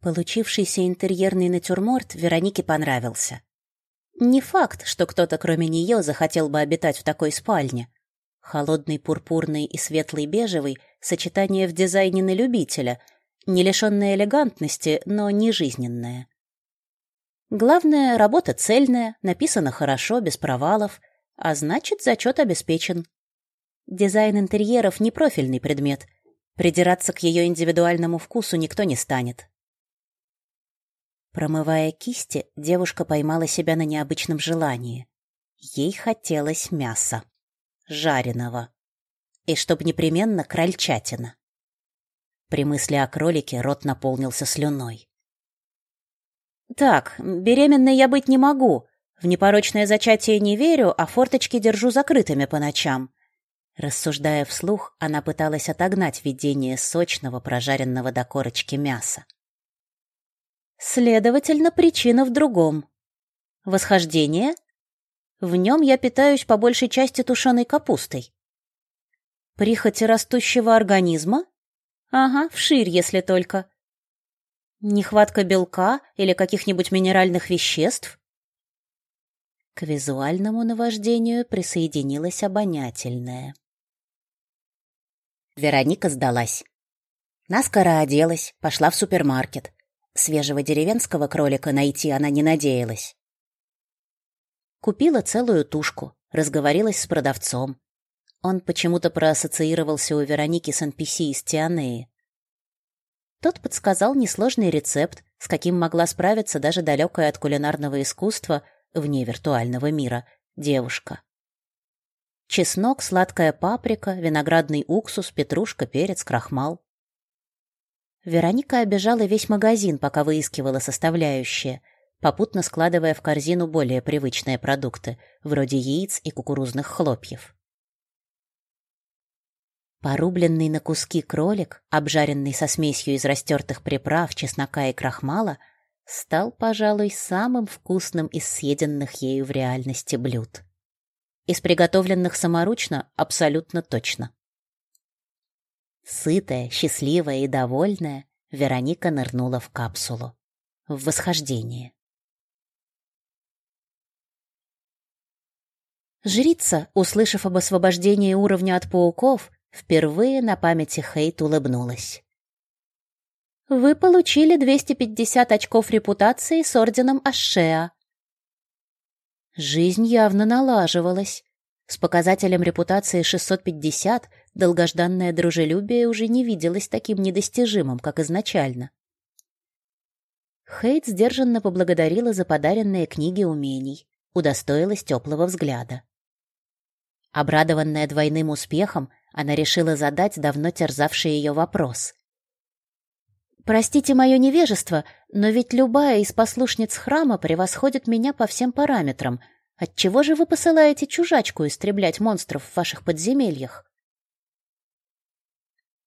Получившийся интерьерный натюрморт Веронике понравился. Не факт, что кто-то кроме нее захотел бы обитать в такой спальне. Холодный пурпурный и светлый бежевый — сочетание в дизайне на любителя, не лишенное элегантности, но не жизненное. Главное, работа цельная, написана хорошо, без провалов, а значит, зачет обеспечен. Дизайн интерьеров — не профильный предмет. Придираться к ее индивидуальному вкусу никто не станет. Промывая кисти, девушка поймала себя на необычном желании. Ей хотелось мяса. Жареного. И чтоб непременно крольчатина. При мысли о кролике рот наполнился слюной. «Так, беременной я быть не могу. В непорочное зачатие не верю, а форточки держу закрытыми по ночам». Рассуждая вслух, она пыталась отогнать видение сочного, прожаренного до корочки мяса. Следовательно, причина в другом. Восхождение? В нем я питаюсь по большей части тушеной капустой. Прихоти растущего организма? Ага, вширь, если только. Нехватка белка или каких-нибудь минеральных веществ? К визуальному наваждению присоединилось обонятельное. Вероника сдалась. Наскоро оделась, пошла в супермаркет. Свежего деревенского кролика найти она не надеялась. Купила целую тушку, разговорилась с продавцом. Он почему-то проассоциировался у Вероники с NPC из Тианеи. Тот подсказал несложный рецепт, с каким могла справиться даже далекая от кулинарного искусства, вне виртуального мира, девушка. Чеснок, сладкая паприка, виноградный уксус, петрушка, перец, крахмал. Вероника обежала весь магазин, пока выискивала составляющие, попутно складывая в корзину более привычные продукты, вроде яиц и кукурузных хлопьев. Порубленный на куски кролик, обжаренный со смесью из растертых приправ, чеснока и крахмала, стал, пожалуй, самым вкусным из съеденных ею в реальности блюд. Из приготовленных саморучно абсолютно точно. Сытая, счастливая и довольная, Вероника нырнула в капсулу. В восхождение. Жрица, услышав об освобождении уровня от пауков, впервые на памяти Хейт улыбнулась. «Вы получили 250 очков репутации с орденом Ашеа». Жизнь явно налаживалась. С показателем репутации 650 долгожданное дружелюбие уже не виделось таким недостижимым, как изначально. Хейт сдержанно поблагодарила за подаренные книги умений, удостоилась теплого взгляда. Обрадованная двойным успехом, она решила задать давно терзавший ее вопрос. «Простите мое невежество, но ведь любая из послушниц храма превосходит меня по всем параметрам. Отчего же вы посылаете чужачку истреблять монстров в ваших подземельях?»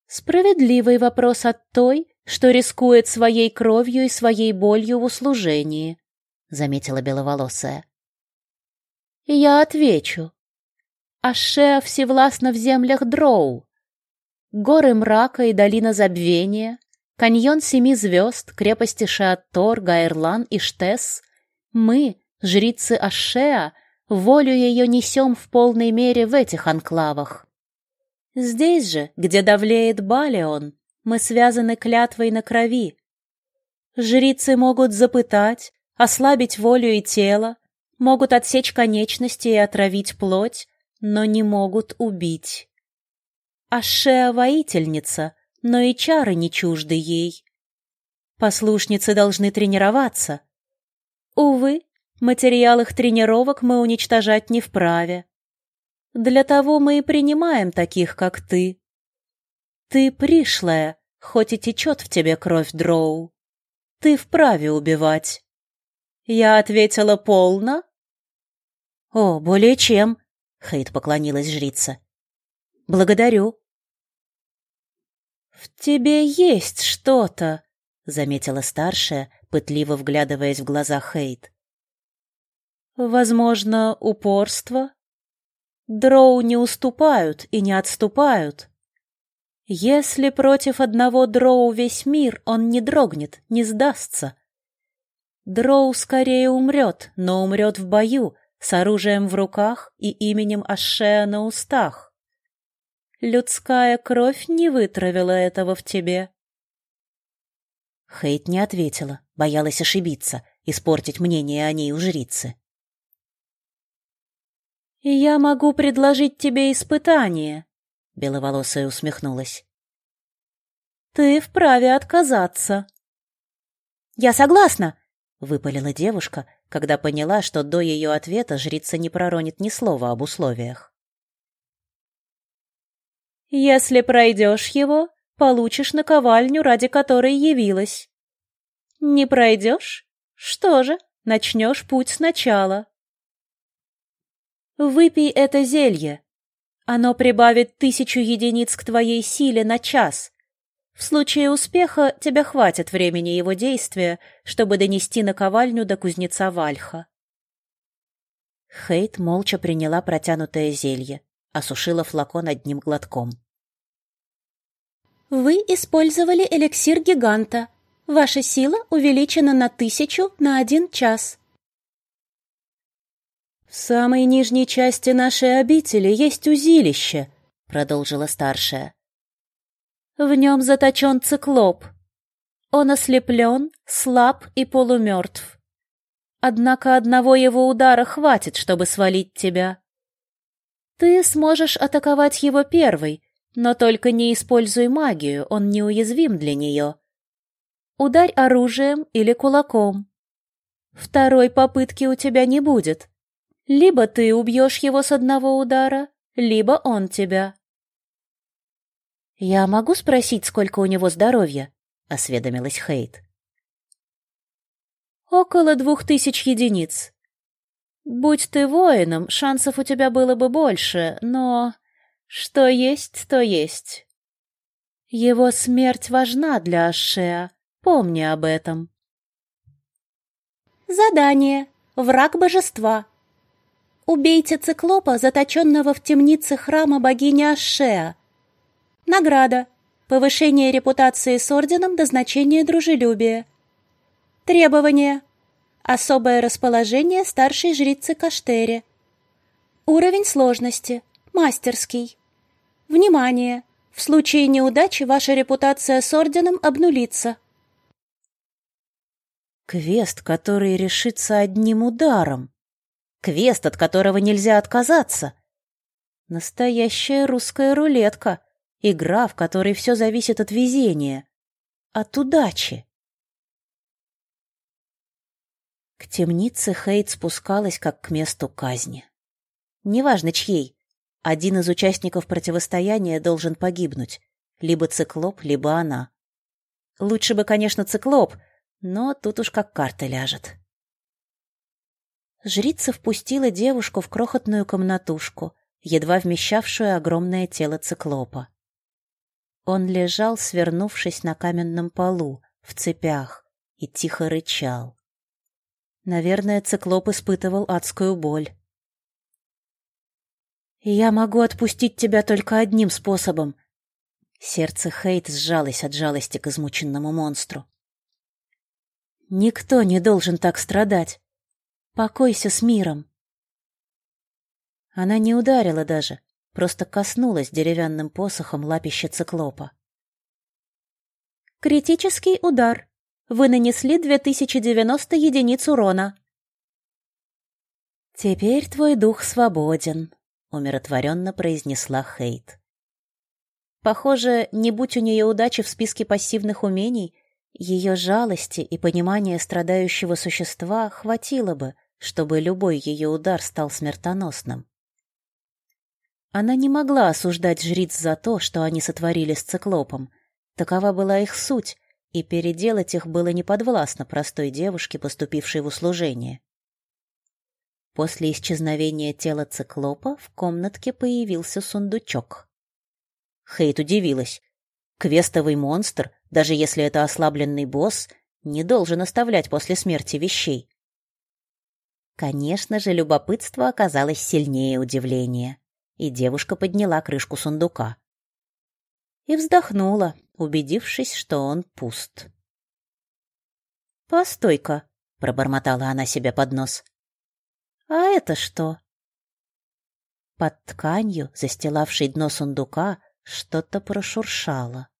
Справедливый вопрос от той, что рискует своей кровью и своей болью в услужении, заметила беловолосая. Я отвечу. Ашеа всевластна в землях Дроу. Горы мрака и долина забвения, каньон семи звезд, крепости Шааттор, Гайрлан и Штес. Мы, жрицы Ашеа, волю ее несем в полной мере в этих анклавах. Здесь же, где давлеет Балион, мы связаны клятвой на крови. Жрицы могут запытать, ослабить волю и тело, могут отсечь конечности и отравить плоть, но не могут убить. Ашеа — воительница, но и чары не чужды ей. Послушницы должны тренироваться. Увы, материал их тренировок мы уничтожать не вправе. Для того мы и принимаем таких, как ты. Ты пришлая, хоть и течет в тебе кровь дроу. Ты вправе убивать. Я ответила полно. О, более чем, Хейт поклонилась жрица. Благодарю. В тебе есть что-то, заметила старшая, пытливо вглядываясь в глаза Хейт. Возможно, упорство? Дроу не уступают и не отступают. Если против одного дроу весь мир, он не дрогнет, не сдастся. Дроу скорее умрет, но умрет в бою, с оружием в руках и именем Ашея на устах. Людская кровь не вытравила этого в тебе. Хейт не ответила, боялась ошибиться, испортить мнение о ней у жрицы. «Я могу предложить тебе испытание», — беловолосая усмехнулась. «Ты вправе отказаться». «Я согласна», — выпалила девушка, когда поняла, что до ее ответа жрица не проронит ни слова об условиях. «Если пройдешь его, получишь наковальню, ради которой явилась. Не пройдешь? Что же, начнешь путь сначала. Выпей это зелье. Оно прибавит тысячу единиц к твоей силе на час. В случае успеха тебя хватит времени его действия, чтобы донести наковальню до кузнеца Вальха. Хейт молча приняла протянутое зелье, осушила флакон одним глотком. Вы использовали эликсир гиганта. Ваша сила увеличена на тысячу на один час. В самой нижней части нашей обители есть узилище, продолжила старшая. В нем заточен циклоп. Он ослеплен, слаб и полумертв. Однако одного его удара хватит, чтобы свалить тебя. Ты сможешь атаковать его первый, но только не используй магию, он неуязвим для нее. Ударь оружием или кулаком. Второй попытки у тебя не будет. Либо ты убьешь его с одного удара, либо он тебя. «Я могу спросить, сколько у него здоровья?» — осведомилась Хейт. «Около двух тысяч единиц. Будь ты воином, шансов у тебя было бы больше, но что есть, то есть. Его смерть важна для Ашеа, помни об этом. Задание. Враг божества. Убейте циклопа, заточенного в темнице храма богини Ашеа. Награда. Повышение репутации с орденом до значения дружелюбия. Требования. Особое расположение старшей жрицы Каштере. Уровень сложности. Мастерский. Внимание! В случае неудачи ваша репутация с орденом обнулится. Квест, который решится одним ударом. Квест, от которого нельзя отказаться. Настоящая русская рулетка. Игра, в которой все зависит от везения. От удачи. К темнице Хейт спускалась как к месту казни. Неважно чьей, один из участников противостояния должен погибнуть. Либо циклоп, либо она. Лучше бы, конечно, циклоп, но тут уж как карта ляжет. Жрица впустила девушку в крохотную комнатушку, едва вмещавшую огромное тело циклопа. Он лежал, свернувшись на каменном полу, в цепях, и тихо рычал. Наверное, циклоп испытывал адскую боль. «Я могу отпустить тебя только одним способом». Сердце Хейт сжалось от жалости к измученному монстру. «Никто не должен так страдать. Покойся с миром». Она не ударила даже, просто коснулась деревянным посохом лапища циклопа. «Критический удар. Вы нанесли 2090 единиц урона». «Теперь твой дух свободен», умиротворенно произнесла Хейт. Похоже, не будь у нее удачи в списке пассивных умений, ее жалости и понимания страдающего существа хватило бы, чтобы любой ее удар стал смертоносным. Она не могла осуждать жриц за то, что они сотворили с циклопом. Такова была их суть, и переделать их было неподвластно простой девушке, поступившей в услужение. После исчезновения тела циклопа в комнатке появился сундучок. Хейт удивилась. Квестовый монстр, даже если это ослабленный босс, не должен оставлять после смерти вещей. Конечно же, любопытство оказалось сильнее удивления, и девушка подняла крышку сундука. и вздохнула, убедившись, что он пуст. «Постой-ка», — пробормотала она себе под нос. «А это что?» Под тканью, застилавшей дно сундука, что-то прошуршало.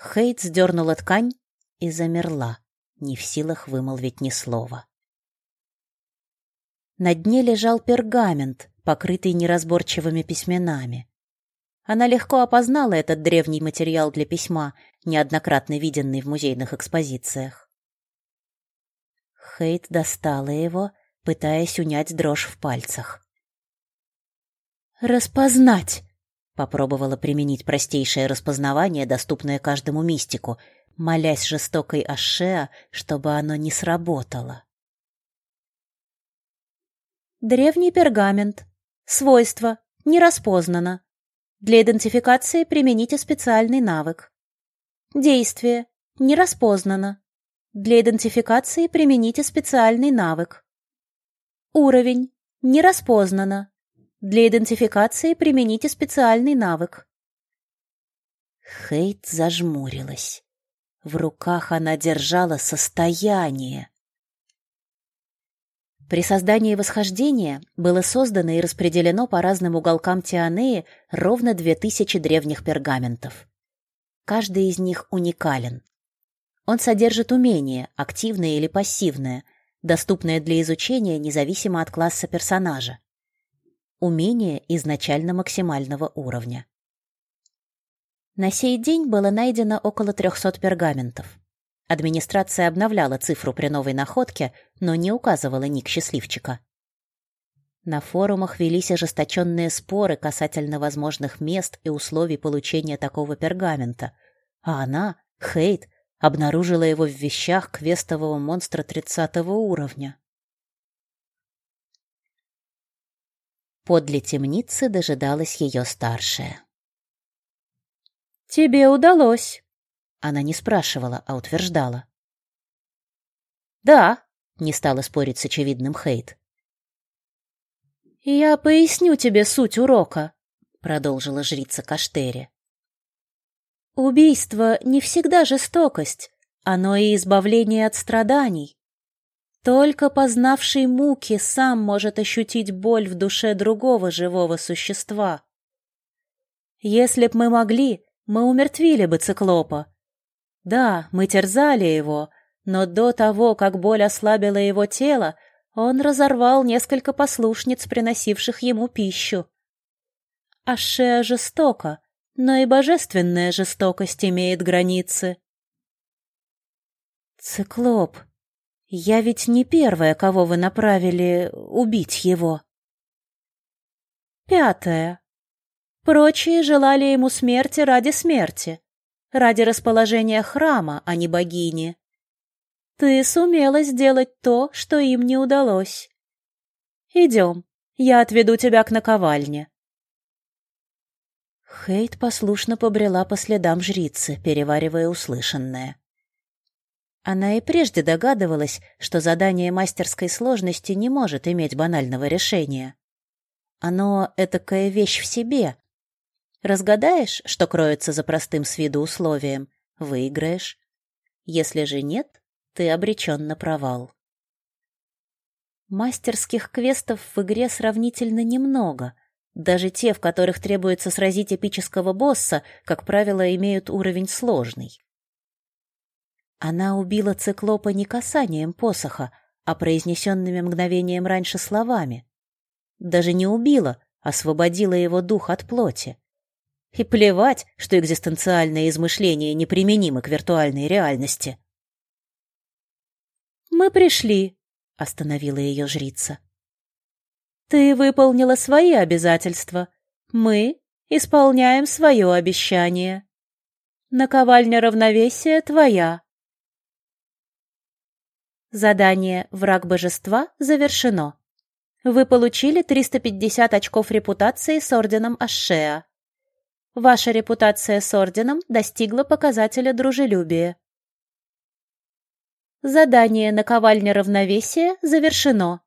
Хейт сдернула ткань и замерла, не в силах вымолвить ни слова. На дне лежал пергамент, покрытый неразборчивыми письменами. Она легко опознала этот древний материал для письма, неоднократно виденный в музейных экспозициях. Хейт достала его, пытаясь унять дрожь в пальцах. «Распознать!» — попробовала применить простейшее распознавание, доступное каждому мистику, молясь жестокой Ашеа, чтобы оно не сработало. Древний пергамент. Свойство. Не распознано. Для идентификации примените специальный навык. Действие. Не распознано. Для идентификации примените специальный навык. Уровень. Не распознано. Для идентификации примените специальный навык. Хейт зажмурилась. В руках она держала состояние. При создании восхождения было создано и распределено по разным уголкам Тианеи ровно две тысячи древних пергаментов. Каждый из них уникален. Он содержит умение, активное или пассивное, доступное для изучения независимо от класса персонажа. Умение изначально максимального уровня. На сей день было найдено около 300 пергаментов. Администрация обновляла цифру при новой находке, но не указывала ник счастливчика. На форумах велись ожесточенные споры касательно возможных мест и условий получения такого пергамента, а она, Хейт, обнаружила его в вещах квестового монстра тридцатого уровня. Подле темницы дожидалась ее старшая. «Тебе удалось!» Она не спрашивала, а утверждала. «Да», — не стала спорить с очевидным Хейт. «Я поясню тебе суть урока», — продолжила жрица Каштери. «Убийство не всегда жестокость, оно и избавление от страданий. Только познавший муки сам может ощутить боль в душе другого живого существа. Если б мы могли, мы умертвили бы циклопа, да, мы терзали его, но до того, как боль ослабила его тело, он разорвал несколько послушниц, приносивших ему пищу. Ашеа жестоко, но и божественная жестокость имеет границы. Циклоп, я ведь не первая, кого вы направили убить его. Пятое. Прочие желали ему смерти ради смерти ради расположения храма, а не богини. Ты сумела сделать то, что им не удалось. Идем, я отведу тебя к наковальне. Хейт послушно побрела по следам жрицы, переваривая услышанное. Она и прежде догадывалась, что задание мастерской сложности не может иметь банального решения. Оно — этакая вещь в себе, Разгадаешь, что кроется за простым с виду условием, выиграешь. Если же нет, ты обречен на провал. Мастерских квестов в игре сравнительно немного. Даже те, в которых требуется сразить эпического босса, как правило, имеют уровень сложный. Она убила циклопа не касанием посоха, а произнесенными мгновением раньше словами. Даже не убила, освободила его дух от плоти. И плевать, что экзистенциальные измышления неприменимы к виртуальной реальности. «Мы пришли», — остановила ее жрица. «Ты выполнила свои обязательства. Мы исполняем свое обещание. Наковальня равновесия твоя». Задание «Враг божества» завершено. Вы получили 350 очков репутации с орденом Ашеа. Ваша репутация с орденом достигла показателя дружелюбия. Задание наковальня равновесия завершено.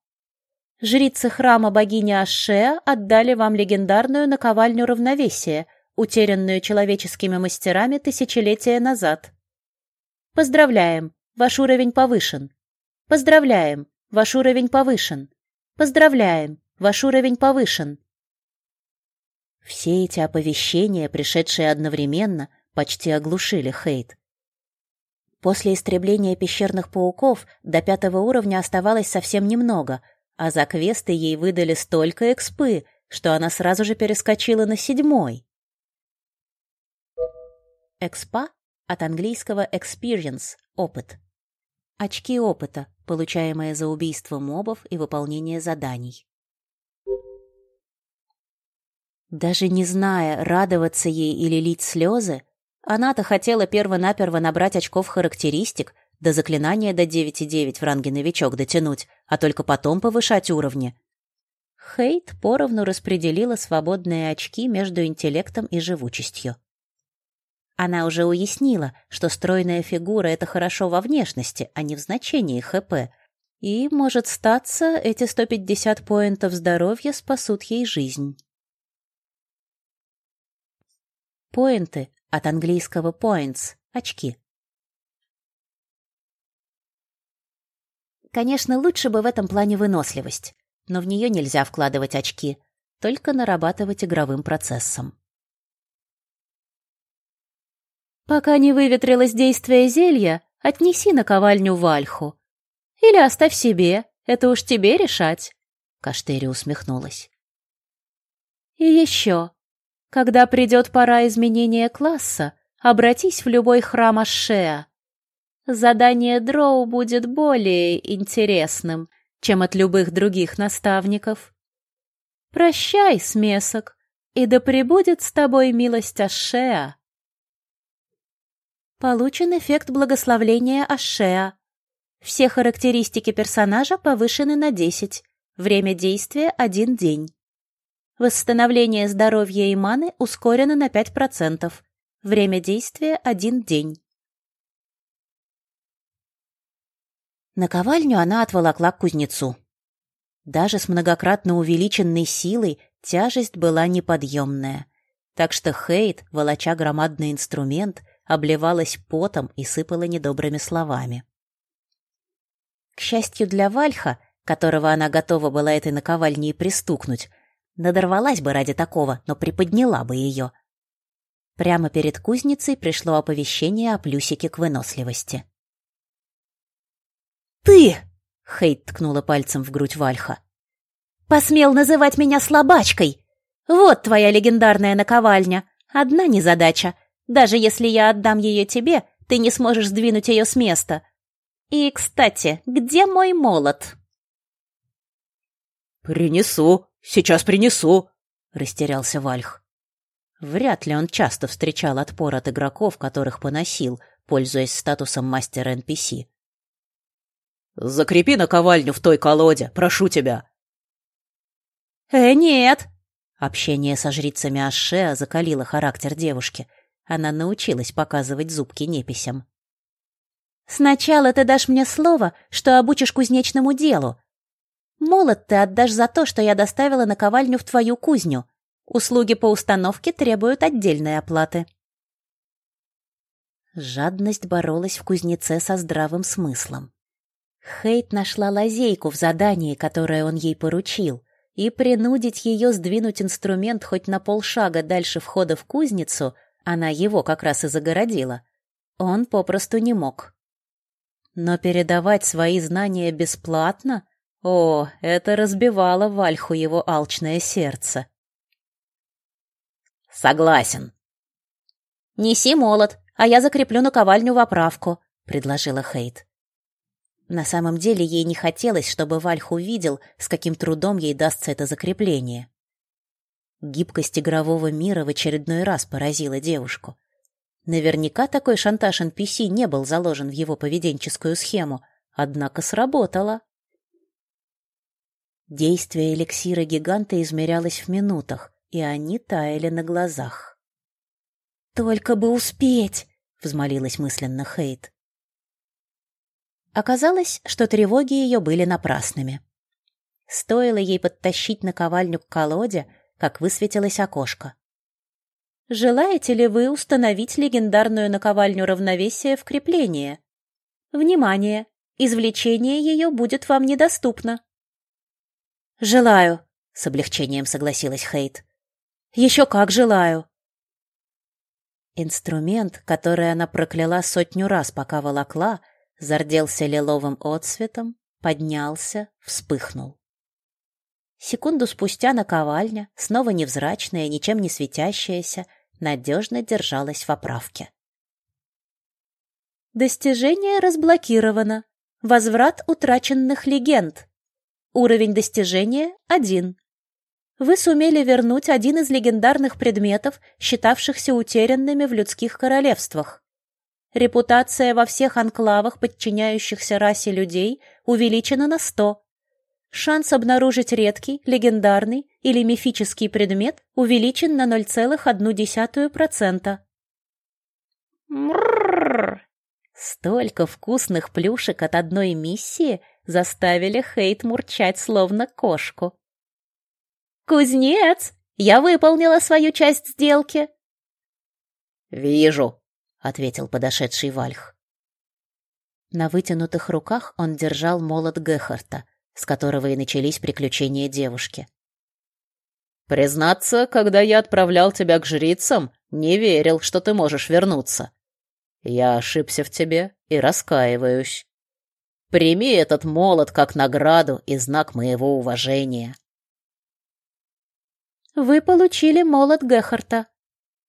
Жрицы храма богини Ашеа отдали вам легендарную наковальню равновесия, утерянную человеческими мастерами тысячелетия назад. Поздравляем, ваш уровень повышен. Поздравляем, ваш уровень повышен. Поздравляем, ваш уровень повышен. Все эти оповещения, пришедшие одновременно, почти оглушили Хейт. После истребления пещерных пауков до пятого уровня оставалось совсем немного, а за квесты ей выдали столько экспы, что она сразу же перескочила на седьмой. Экспа от английского experience – опыт. Очки опыта, получаемые за убийство мобов и выполнение заданий. Даже не зная, радоваться ей или лить слезы, она-то хотела перво-наперво набрать очков характеристик, до заклинания до 9,9 в ранге новичок дотянуть, а только потом повышать уровни. Хейт поровну распределила свободные очки между интеллектом и живучестью. Она уже уяснила, что стройная фигура — это хорошо во внешности, а не в значении ХП, и, может статься, эти 150 поинтов здоровья спасут ей жизнь. Поинты от английского points – очки. Конечно, лучше бы в этом плане выносливость, но в нее нельзя вкладывать очки, только нарабатывать игровым процессом. Пока не выветрилось действие зелья, отнеси на ковальню Вальху. Или оставь себе, это уж тебе решать. Каштери усмехнулась. И еще, когда придет пора изменения класса, обратись в любой храм Ашеа. Задание Дроу будет более интересным, чем от любых других наставников. Прощай, смесок, и да пребудет с тобой милость Ашеа. Получен эффект благословления Ашеа. Все характеристики персонажа повышены на 10. Время действия – один день. Восстановление здоровья и маны ускорено на 5%. Время действия – один день. Наковальню она отволокла к кузнецу. Даже с многократно увеличенной силой тяжесть была неподъемная. Так что Хейт, волоча громадный инструмент, обливалась потом и сыпала недобрыми словами. К счастью для Вальха, которого она готова была этой наковальней пристукнуть, Надорвалась бы ради такого, но приподняла бы ее. Прямо перед кузницей пришло оповещение о плюсике к выносливости. «Ты!» — Хейт ткнула пальцем в грудь Вальха. «Посмел называть меня слабачкой! Вот твоя легендарная наковальня. Одна незадача. Даже если я отдам ее тебе, ты не сможешь сдвинуть ее с места. И, кстати, где мой молот?» «Принесу», Сейчас принесу!» — растерялся Вальх. Вряд ли он часто встречал отпор от игроков, которых поносил, пользуясь статусом мастера NPC. «Закрепи наковальню в той колоде, прошу тебя!» «Э, нет!» Общение со жрицами Ашеа закалило характер девушки. Она научилась показывать зубки неписям. «Сначала ты дашь мне слово, что обучишь кузнечному делу, Молот ты отдашь за то, что я доставила наковальню в твою кузню. Услуги по установке требуют отдельной оплаты. Жадность боролась в кузнеце со здравым смыслом. Хейт нашла лазейку в задании, которое он ей поручил, и принудить ее сдвинуть инструмент хоть на полшага дальше входа в кузницу, она его как раз и загородила, он попросту не мог. Но передавать свои знания бесплатно о, это разбивало Вальху его алчное сердце. «Согласен». «Неси молот, а я закреплю наковальню в оправку», — предложила Хейт. На самом деле ей не хотелось, чтобы Вальх увидел, с каким трудом ей дастся это закрепление. Гибкость игрового мира в очередной раз поразила девушку. Наверняка такой шантаж NPC не был заложен в его поведенческую схему, однако сработало. Действие эликсира гиганта измерялось в минутах, и они таяли на глазах. «Только бы успеть!» — взмолилась мысленно Хейт. Оказалось, что тревоги ее были напрасными. Стоило ей подтащить наковальню к колоде, как высветилось окошко. Желаете ли вы установить легендарную наковальню равновесия в крепление? Внимание! Извлечение ее будет вам недоступно. «Желаю», — с облегчением согласилась Хейт. «Еще как желаю». Инструмент, который она прокляла сотню раз, пока волокла, зарделся лиловым отсветом, поднялся, вспыхнул. Секунду спустя наковальня, снова невзрачная, ничем не светящаяся, надежно держалась в оправке. Достижение разблокировано. Возврат утраченных легенд. Уровень достижения – один. Вы сумели вернуть один из легендарных предметов, считавшихся утерянными в людских королевствах. Репутация во всех анклавах, подчиняющихся расе людей, увеличена на 100. Шанс обнаружить редкий, легендарный или мифический предмет увеличен на 0,1%. Мрррр! Столько вкусных плюшек от одной миссии заставили Хейт мурчать словно кошку. «Кузнец, я выполнила свою часть сделки!» «Вижу», — ответил подошедший Вальх. На вытянутых руках он держал молот Гехарта, с которого и начались приключения девушки. «Признаться, когда я отправлял тебя к жрицам, не верил, что ты можешь вернуться. Я ошибся в тебе и раскаиваюсь. Прими этот молот как награду и знак моего уважения». Вы получили молот Гехарта.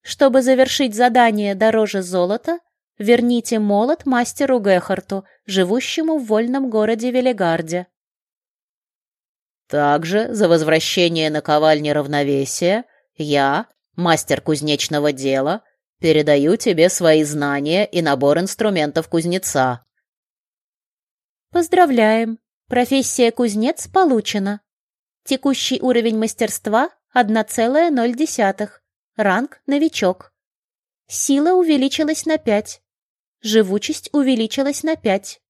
Чтобы завершить задание дороже золота, верните молот мастеру Гехарту, живущему в вольном городе Велигарде. Также за возвращение наковальни равновесия я, мастер кузнечного дела, передаю тебе свои знания и набор инструментов кузнеца. Поздравляем! Профессия кузнец получена. Текущий уровень мастерства 1,0. Ранг новичок. Сила увеличилась на 5. Живучесть увеличилась на 5.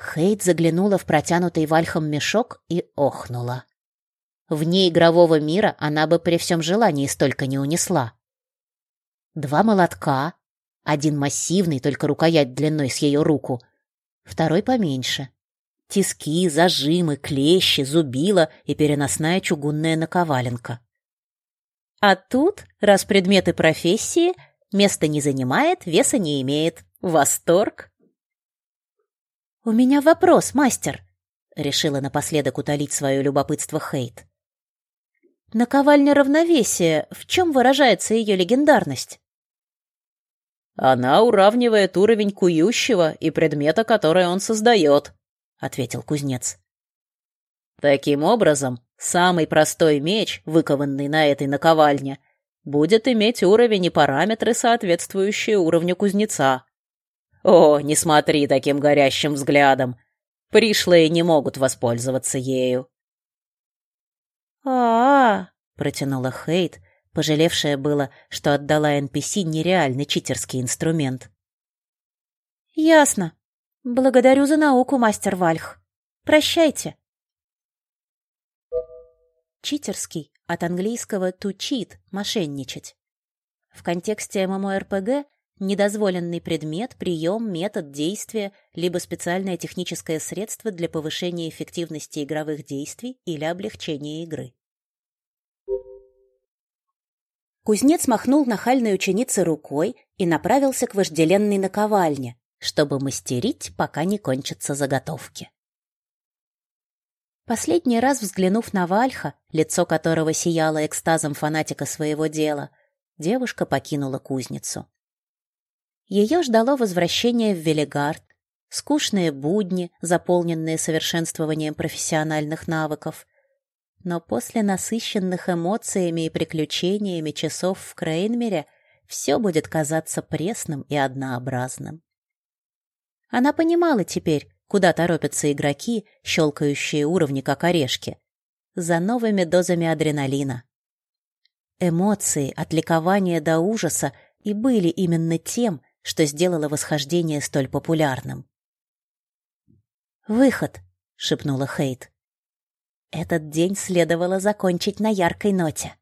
Хейт заглянула в протянутый Вальхом мешок и охнула. Вне игрового мира она бы при всем желании столько не унесла. Два молотка, один массивный, только рукоять длиной с ее руку, второй поменьше. Тиски, зажимы, клещи, зубила и переносная чугунная наковаленка. А тут, раз предметы профессии, места не занимает, веса не имеет. Восторг! «У меня вопрос, мастер», — решила напоследок утолить свое любопытство Хейт. «Наковальня равновесия, в чем выражается ее легендарность?» «Она уравнивает уровень кующего и предмета, который он создает», — ответил кузнец. «Таким образом, самый простой меч, выкованный на этой наковальне, будет иметь уровень и параметры, соответствующие уровню кузнеца. О, не смотри таким горящим взглядом. Пришлые не могут воспользоваться ею. А, -а, -а протянула Хейт, пожалевшая было, что отдала NPC нереальный читерский инструмент. Ясно. Благодарю за науку, мастер Вальх. Прощайте. Читерский от английского to cheat мошенничать. В контексте MMORPG недозволенный предмет, прием, метод действия, либо специальное техническое средство для повышения эффективности игровых действий или облегчения игры. Кузнец махнул нахальной ученице рукой и направился к вожделенной наковальне, чтобы мастерить, пока не кончатся заготовки. Последний раз взглянув на Вальха, лицо которого сияло экстазом фанатика своего дела, девушка покинула кузницу. Ее ждало возвращение в Велигард, скучные будни, заполненные совершенствованием профессиональных навыков. Но после насыщенных эмоциями и приключениями часов в Крейнмере все будет казаться пресным и однообразным. Она понимала теперь, куда торопятся игроки, щелкающие уровни как орешки, за новыми дозами адреналина. Эмоции от ликования до ужаса и были именно тем, что сделало восхождение столь популярным. «Выход!» — шепнула Хейт. Этот день следовало закончить на яркой ноте.